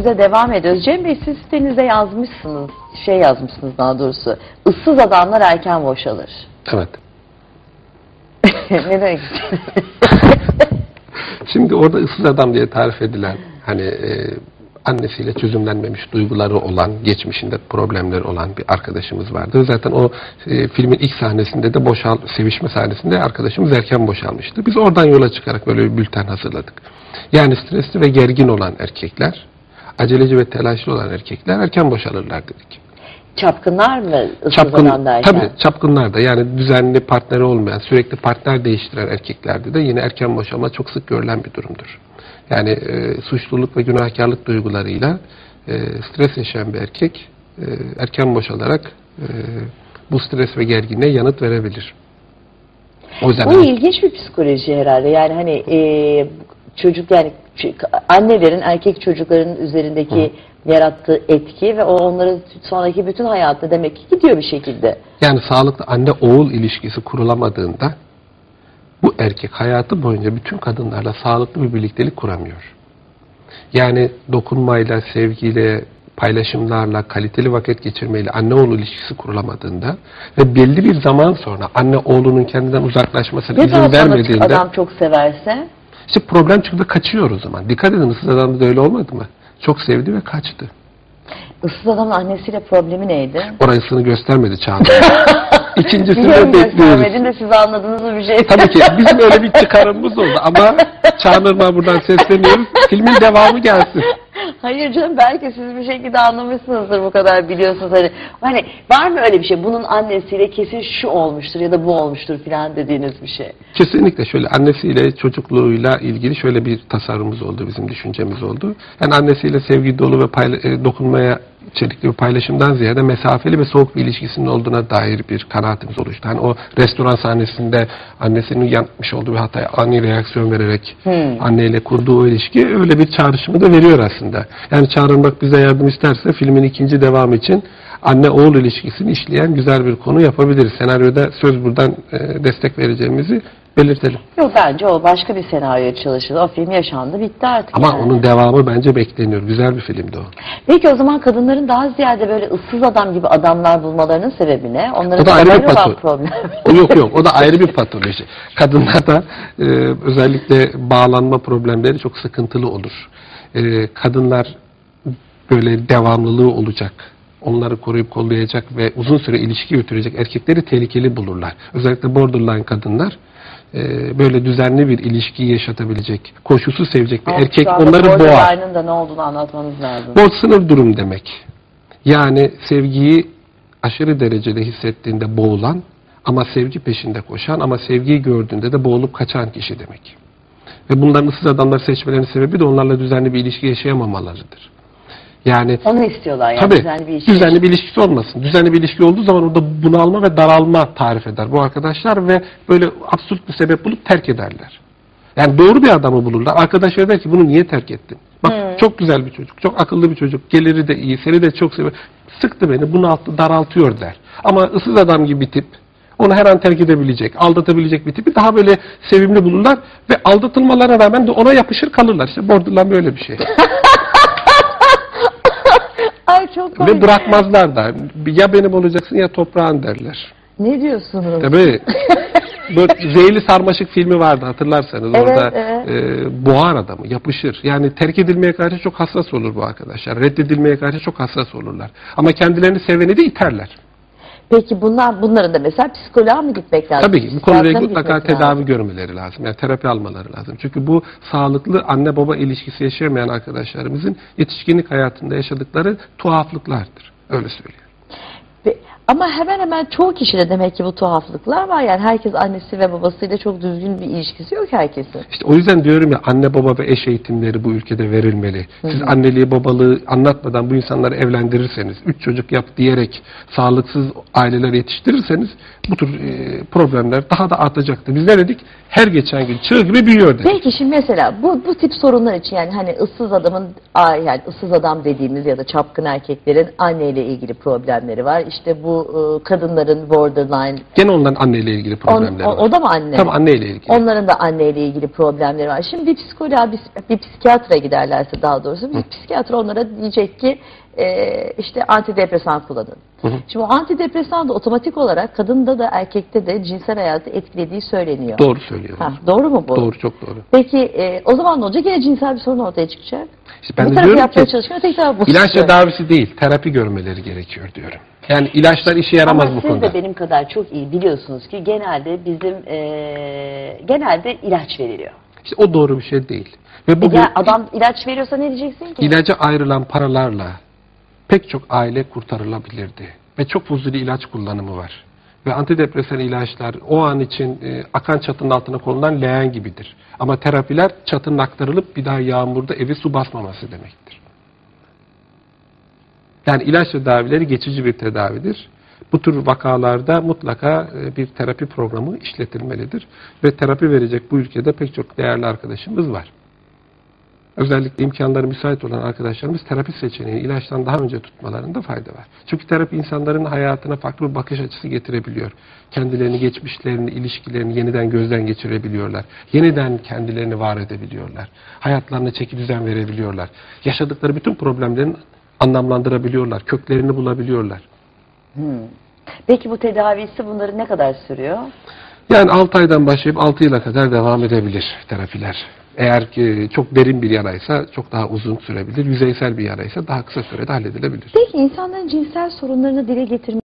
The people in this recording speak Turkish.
Size devam ediyoruz. Cem Bey siz sitenize yazmışsınız, şey yazmışsınız daha doğrusu. Issız adamlar erken boşalır. Evet. ne demek Şimdi orada ıssız adam diye tarif edilen hani e, annesiyle çözümlenmemiş duyguları olan, geçmişinde problemleri olan bir arkadaşımız vardı. Zaten o e, filmin ilk sahnesinde de boşal, sevişme sahnesinde arkadaşımız erken boşalmıştı. Biz oradan yola çıkarak böyle bir bülten hazırladık. Yani stresli ve gergin olan erkekler, aceleci ve telaşlı olan erkekler erken boşalırlar dedik. Çapkınlar mı Çapkın, tabii çapkınlar da yani düzenli partneri olmayan, sürekli partner değiştiren erkeklerde de yine erken boşalma çok sık görülen bir durumdur. Yani e, suçluluk ve günahkarlık duygularıyla e, stres yaşayan bir erkek e, erken boşalarak e, bu stres ve gerginliğe yanıt verebilir. O yüzden Bu ilginç bir psikoloji herhalde. Yani hani e, çocuk yani annelerin erkek çocukların üzerindeki yarattığı etki ve o onların sonraki bütün hayatı demek ki gidiyor bir şekilde. Yani sağlıklı anne oğul ilişkisi kurulamadığında bu erkek hayatı boyunca bütün kadınlarla sağlıklı bir birliktelik kuramıyor. Yani dokunmayla, sevgiyle, paylaşımlarla, kaliteli vakit geçirmeyle anne oğul ilişkisi kurulamadığında ve belli bir zaman sonra anne oğlunun kendinden uzaklaşmasına Ya izin vermediğinde adam çok severse? İşte problem çıktı kaçıyor o zaman. Dikkat edin ıssız adamda da öyle olmadı mı? Çok sevdi ve kaçtı. Issız adamın annesiyle problemi neydi? Orasını göstermedi Çağla. İkincisini de bekliyoruz. de siz anladınız mı bir şey? Tabii ki bizim öyle bir çıkarımımız oldu ama Çağnırma buradan sesleniyoruz. Filmin devamı gelsin. Hayır canım belki siz bir şekilde anlamışsınızdır bu kadar biliyorsunuz hani. Hani var mı öyle bir şey? Bunun annesiyle kesin şu olmuştur ya da bu olmuştur filan dediğiniz bir şey. Kesinlikle şöyle annesiyle çocukluğuyla ilgili şöyle bir tasarımımız oldu, bizim düşüncemiz oldu. Yani annesiyle sevgi dolu ve e, dokunmaya içerikli bir paylaşımdan ziyade mesafeli ve soğuk bir ilişkisinin olduğuna dair bir kanaatimiz oluştu. Hani o restoran sahnesinde annesinin yapmış olduğu bir hataya ani reaksiyon vererek anneyle kurduğu o ilişki öyle bir çağrışımı da veriyor aslında. Yani çağrılmak bize yardım isterse filmin ikinci devamı için anne oğul ilişkisini işleyen güzel bir konu yapabiliriz. Senaryoda söz buradan e, destek vereceğimizi belirtelim. Yok bence o başka bir senaryo çalışıldı. O film yaşandı bitti artık. Ama yani. onun devamı bence bekleniyor. Güzel bir filmdi o. Peki o zaman kadınların daha ziyade böyle ıssız adam gibi adamlar bulmalarının sebebi ne? Onların O da ayrı bir. O yok yok. O da ayrı bir patoloji. Kadınlarda e, özellikle bağlanma problemleri çok sıkıntılı olur. E, kadınlar böyle devamlılığı olacak. Onları koruyup kollayacak ve uzun süre ilişki götürecek erkekleri tehlikeli bulurlar. Özellikle borderline kadınlar e, böyle düzenli bir ilişkiyi yaşatabilecek, koşulsuz sevecek bir Ama erkek onları boğar. borderline'ın da ne olduğunu anlatmanız lazım. Borç sınır durum demek. Yani sevgiyi aşırı derecede hissettiğinde boğulan ama sevgi peşinde koşan ama sevgiyi gördüğünde de boğulup kaçan kişi demek. Ve bunların ıssız adamları seçmelerinin sebebi de onlarla düzenli bir ilişki yaşayamamalarıdır. Yani Onu istiyorlar yani tabii düzenli bir ilişki. düzenli bir ilişkisi olmasın. Düzenli bir ilişki olduğu zaman orada bunalma ve daralma tarif eder bu arkadaşlar ve böyle absürt bir sebep bulup terk ederler. Yani doğru bir adamı bulurlar. Arkadaşlar der ki bunu niye terk ettin? Bak çok güzel bir çocuk, çok akıllı bir çocuk, geliri de iyi, seni de çok seviyor. Sıktı beni, bunalttı, daraltıyor der. Ama ıssız adam gibi bir tip, onu her an terk edebilecek, aldatabilecek bir tipi daha böyle sevimli bulurlar ve aldatılmalarına rağmen de ona yapışır kalırlar. İşte borderline böyle bir şey. Ay çok komik. ve bırakmazlar da. Ya benim olacaksın ya toprağın derler. Ne diyorsunuz? Tabii. Bu Zeyli Sarmaşık filmi vardı hatırlarsanız. Evet, Orada evet. e, boğar adamı, yapışır. Yani terk edilmeye karşı çok hassas olur bu arkadaşlar. Reddedilmeye karşı çok hassas olurlar. Ama kendilerini seveni de iterler. Peki bunlar bunların da mesela psikoloğa mı gitmek lazım? Tabii ki bu konuda mı mutlaka tedavi lazım? görmeleri lazım. Yani terapi almaları lazım. Çünkü bu sağlıklı anne baba ilişkisi yaşayamayan arkadaşlarımızın yetişkinlik hayatında yaşadıkları tuhaflıklardır. Öyle söyleyeyim. Ama hemen hemen çoğu kişide demek ki bu tuhaflıklar var. Yani herkes annesi ve babasıyla çok düzgün bir ilişkisi yok herkesin. İşte o yüzden diyorum ya anne baba ve eş eğitimleri bu ülkede verilmeli. Siz anneliği babalığı anlatmadan bu insanları evlendirirseniz, üç çocuk yap diyerek sağlıksız aileler yetiştirirseniz bu tür e, problemler daha da artacaktır. Biz ne dedik? Her geçen gün çığ gibi büyüyor dedik. Peki şimdi mesela bu bu tip sorunlar için yani hani ıssız adamın a- yani ıssız adam dediğimiz ya da çapkın erkeklerin anneyle ilgili problemleri var. İşte bu bu e, kadınların borderline Gene onların anneyle ilgili on- problemleri o, var. o da mı anne? Tam anneyle ilgili. Onların da anneyle ilgili problemleri var. Şimdi bir psikoloğa, bir, bir psikiyatra giderlerse daha doğrusu bir psikiyatr onlara diyecek ki e, işte antidepresan kullanın. hı. Şimdi o antidepresan da otomatik olarak kadında da erkekte de cinsel hayatı etkilediği söyleniyor. Doğru söylüyorsunuz. Ha, doğru mu bu? Doğru, çok doğru. Peki e, o zaman ne olacak? Yine cinsel bir sorun ortaya çıkacak. İşte ben bir de diyorum ki tek tarafı ilaç tedavisi değil, terapi görmeleri gerekiyor diyorum. Yani ilaçlar işe yaramaz Ama bu siz konuda. de benim kadar çok iyi biliyorsunuz ki genelde bizim e, genelde ilaç veriliyor. İşte o doğru bir şey değil. Ve bugün Ya adam ilaç veriyorsa ne diyeceksin ki? ilaca ayrılan paralarla pek çok aile kurtarılabilirdi. Ve çok fuzuli ilaç kullanımı var. Ve antidepresan ilaçlar o an için e, akan çatının altına konulan leğen gibidir. Ama terapiler çatının aktarılıp bir daha yağmurda evi su basmaması demektir. Yani ilaç tedavileri geçici bir tedavidir. Bu tür vakalarda mutlaka e, bir terapi programı işletilmelidir. Ve terapi verecek bu ülkede pek çok değerli arkadaşımız var. Özellikle imkanları müsait olan arkadaşlarımız terapi seçeneğini ilaçtan daha önce tutmalarında fayda var. Çünkü terapi insanların hayatına farklı bir bakış açısı getirebiliyor. Kendilerini, geçmişlerini, ilişkilerini yeniden gözden geçirebiliyorlar. Yeniden kendilerini var edebiliyorlar. Hayatlarına çeki düzen verebiliyorlar. Yaşadıkları bütün problemlerin anlamlandırabiliyorlar. Köklerini bulabiliyorlar. Peki bu tedavisi bunları ne kadar sürüyor? Yani 6 aydan başlayıp 6 yıla kadar devam edebilir terapiler. Eğer ki çok derin bir yaraysa çok daha uzun sürebilir. Yüzeysel bir yaraysa daha kısa sürede halledilebilir. Peki insanların cinsel sorunlarını dile getirme